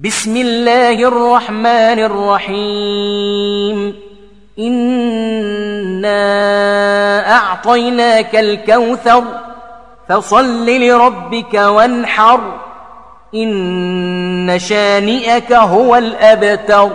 بسم الله الرحمن الرحيم انا أعطيناك الكوثر فصل لربك وانحر ان شانئك هو الابتر